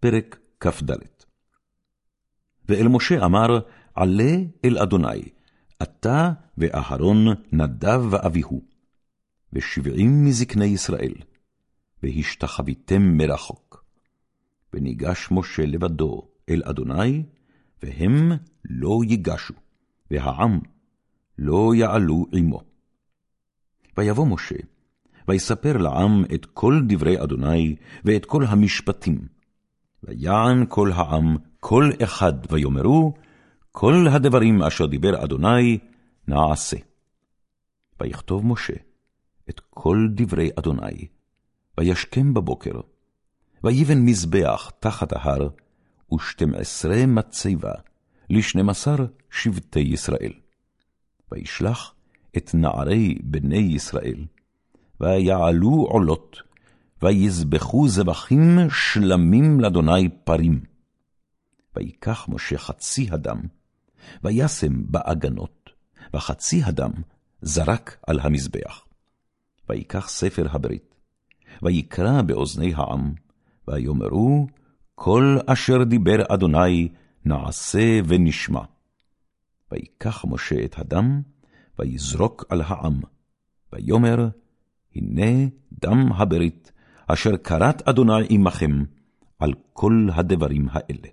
פרק כ"ד ואל משה אמר, עלה אל אדוני, אתה ואהרון נדב ואביהו, ושבעים מזקני ישראל, והשתחוויתם מרחוק. וניגש משה לבדו אל אדוני, והם לא ייגשו, והעם לא יעלו עמו. ויבוא משה, ויספר לעם את כל דברי אדוני, ואת כל המשפטים. ויען כל העם, כל אחד, ויאמרו, כל הדברים אשר דיבר אדוני, נעשה. ויכתוב משה את כל דברי אדוני, וישכם בבוקר, ויבן מזבח תחת ההר, ושתים עשרה מצבה לשנים עשר שבטי ישראל. וישלח את נערי בני ישראל, ויעלו עולות, ויזבחו זבחים שלמים לאדוני פרים. ויקח משה חצי הדם, וישם באגנות, וחצי הדם זרק על המזבח. ויקח ספר הברית, ויקרא באוזני העם, ויאמרו, כל אשר דיבר אדוני נעשה ונשמע. ויקח משה את הדם, ויזרוק על העם, ויאמר, הנה דם הברית, אשר כרת אדוני עמכם, על כל הדברים האלה.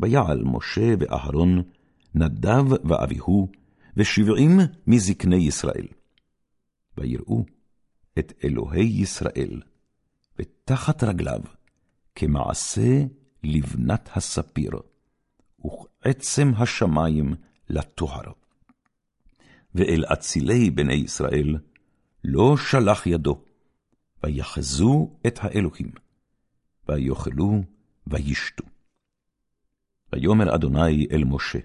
ויעל משה ואהרון, נדב ואביהו, ושבעים מזקני ישראל. ויראו את אלוהי ישראל, ותחת רגליו, כמעשה לבנת הספיר, וכעצם השמים לטוהר. ואל אצילי בני ישראל לא שלח ידו, ויחזו את האלוהים, ויאכלו וישתו. ויאמר אדוני אל משה,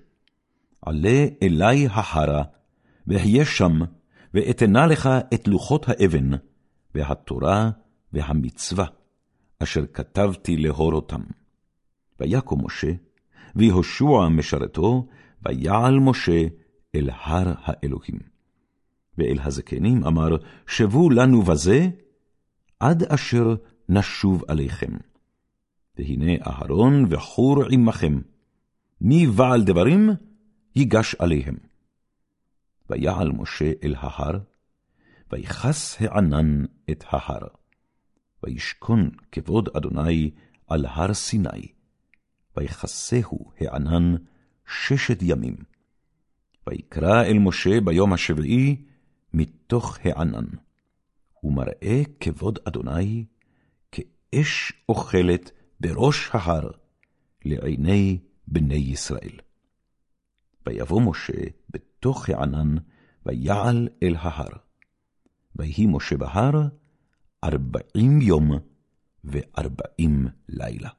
עלה אלי ההרה, והיה שם, ואתנה לך את לוחות האבן, והתורה והמצווה, אשר כתבתי להורותם. ויקום משה, ויהושע משרתו, ויעל משה אל הר האלוהים. ואל הזקנים אמר, שבו לנו בזה, עד אשר נשוב עליכם. והנה אהרון וחור עמכם, מי בעל דברים, ייגש עליהם. ויעל משה אל ההר, ויכס הענן את ההר. וישכון כבוד אדוני על הר סיני, ויכסהו הענן ששת ימים. ויקרא אל משה ביום השביעי מתוך הענן, ומראה כבוד אדוני כאש אוכלת בראש ההר לעיני בני ישראל. ויבוא משה בתוך הענן, ויעל אל ההר. ויהי משה בהר ארבעים יום וארבעים לילה.